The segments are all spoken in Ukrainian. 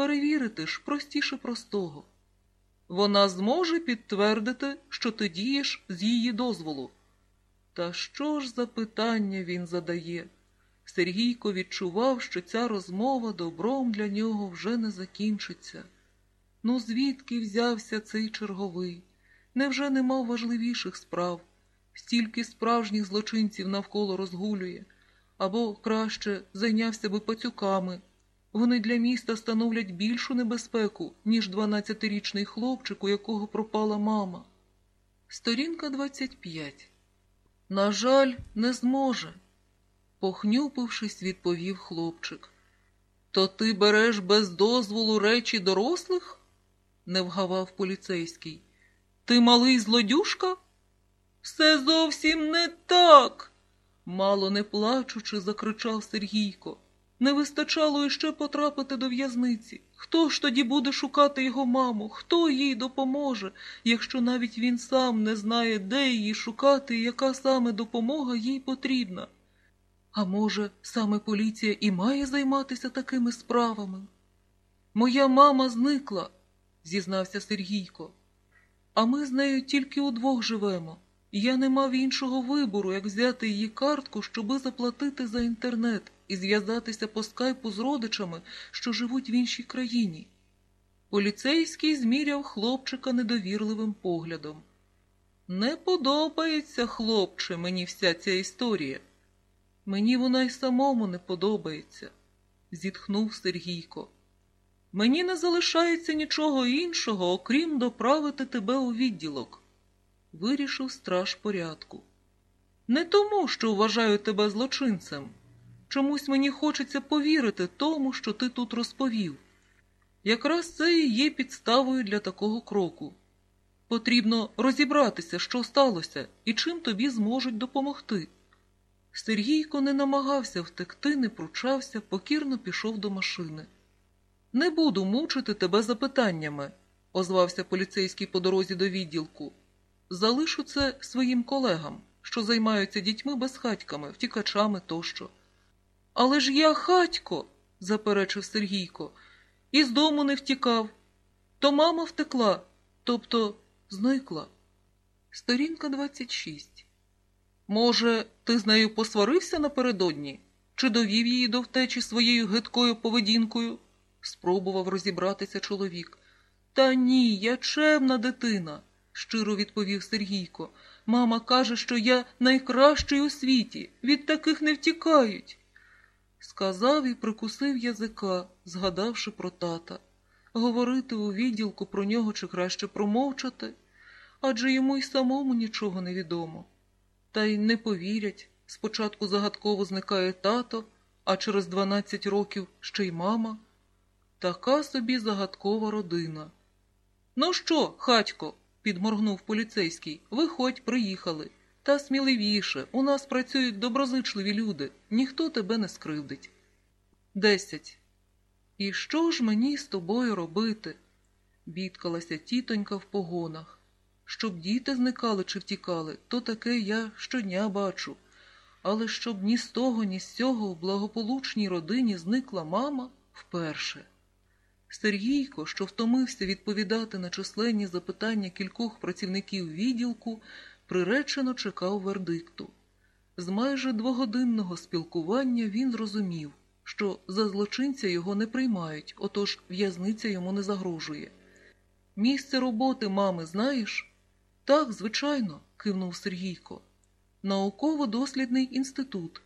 Перевірити ж простіше простого. Вона зможе підтвердити, що ти дієш з її дозволу. Та що ж за питання він задає? Сергійко відчував, що ця розмова добром для нього вже не закінчиться. Ну, звідки взявся цей черговий? Невже не мав важливіших справ? Стільки справжніх злочинців навколо розгулює, або краще зайнявся би пацюками. Вони для міста становлять більшу небезпеку, ніж дванадцятирічний хлопчик, у якого пропала мама. Сторінка 25. На жаль, не зможе, похнюпившись, відповів хлопчик. То ти береш без дозволу речі дорослих? не вгавав поліцейський. Ти малий злодюшка? Все зовсім не так. Мало не плачучи, закричав Сергійко. Не вистачало іще потрапити до в'язниці. Хто ж тоді буде шукати його маму? Хто їй допоможе, якщо навіть він сам не знає, де її шукати і яка саме допомога їй потрібна? А може, саме поліція і має займатися такими справами? Моя мама зникла, зізнався Сергійко. А ми з нею тільки удвох живемо. Я не мав іншого вибору, як взяти її картку, щоби заплатити за інтернет і зв'язатися по скайпу з родичами, що живуть в іншій країні. Поліцейський зміряв хлопчика недовірливим поглядом. Не подобається, хлопче, мені вся ця історія. Мені вона й самому не подобається, зітхнув Сергійко. Мені не залишається нічого іншого, окрім доправити тебе у відділок, вирішив страж порядку. Не тому, що вважаю тебе злочинцем. Чомусь мені хочеться повірити тому, що ти тут розповів. Якраз це і є підставою для такого кроку. Потрібно розібратися, що сталося і чим тобі зможуть допомогти. Сергійко не намагався втекти, не пручався, покірно пішов до машини. Не буду мучити тебе запитаннями, озвався поліцейський по дорозі до відділку. Залишу це своїм колегам, що займаються дітьми безхатьками, втікачами тощо. Але ж я хатько, заперечив Сергійко, і з дому не втікав. То мама втекла, тобто зникла. Сторінка 26. Може, ти з нею посварився напередодні? Чи довів її до втечі своєю гидкою поведінкою? спробував розібратися чоловік. Та ні, я чемна дитина, щиро відповів Сергійко. Мама каже, що я найкращий у світі, від таких не втікають. Сказав і прикусив язика, згадавши про тата. Говорити у відділку про нього чи краще промовчати, адже йому й самому нічого не відомо. Та й не повірять. Спочатку загадково зникає тато, а через дванадцять років ще й мама. Така собі загадкова родина. Ну що, хатько, підморгнув поліцейський, виходь, приїхали. Та сміливіше, у нас працюють доброзичливі люди, ніхто тебе не скривдить. Десять. І що ж мені з тобою робити? бідкалася тітонька в погонах. Щоб діти зникали чи втікали, то таке я щодня бачу. Але щоб ні з того, ні з цього в благополучній родині зникла мама вперше. Сергійко, що втомився відповідати на численні запитання кількох працівників відділку, приречено чекав вердикту. З майже двогодинного спілкування він зрозумів, що за злочинця його не приймають, отож в'язниця йому не загрожує. Місце роботи мами знаєш? Так, звичайно, кивнув Сергійко. Науково-дослідний інститут.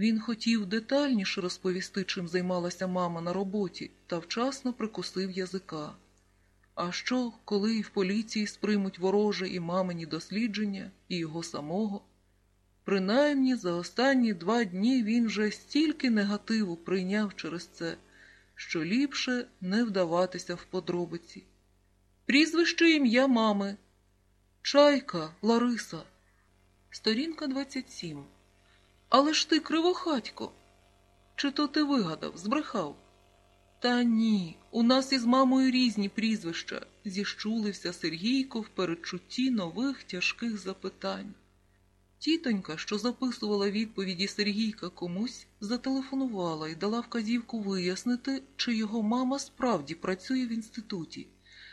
Він хотів детальніше розповісти, чим займалася мама на роботі, та вчасно прикусив язика. А що, коли в поліції сприймуть вороже і мамині дослідження, і його самого? Принаймні за останні два дні він вже стільки негативу прийняв через це, що ліпше не вдаватися в подробиці. Прізвище ім'я мами. Чайка Лариса. Сторінка 27. Але ж ти кривохатько. Чи то ти вигадав, збрехав? Та ні, у нас із мамою різні прізвища, зіщулився Сергійко в передчутті нових тяжких запитань. Тітонька, що записувала відповіді Сергійка комусь, зателефонувала і дала вказівку вияснити, чи його мама справді працює в інституті.